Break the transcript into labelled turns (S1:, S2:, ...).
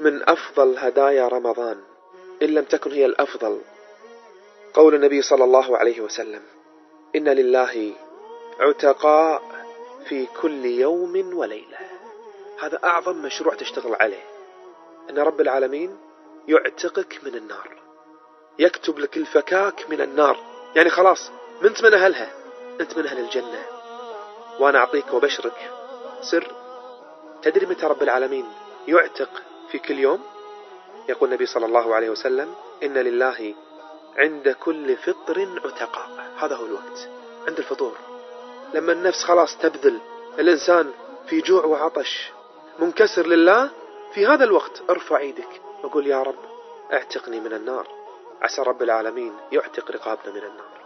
S1: من أفضل هدايا رمضان إن لم تكن هي الأفضل. قول النبي صلى الله عليه وسلم إن لله عتقاء في كل يوم وليلة. هذا أعظم مشروع تشتغل عليه. أن رب العالمين يعتقك من النار يكتب لك الفكاك من النار. يعني خلاص منت من أهلها؟ أنت من أهل الجنة. وأنا أعطيك وبشرك سر. تدري متى رب العالمين يعتق في كل يوم يقول النبي صلى الله عليه وسلم إن لله عند كل فطر عتقاء هذا هو الوقت عند الفطور. لما النفس خلاص تبذل الإنسان في جوع وعطش منكسر لله في هذا الوقت ارفع إيدك وقول يا رب اعتقني من النار. عسى رب العالمين يعتق رقابنا من النار.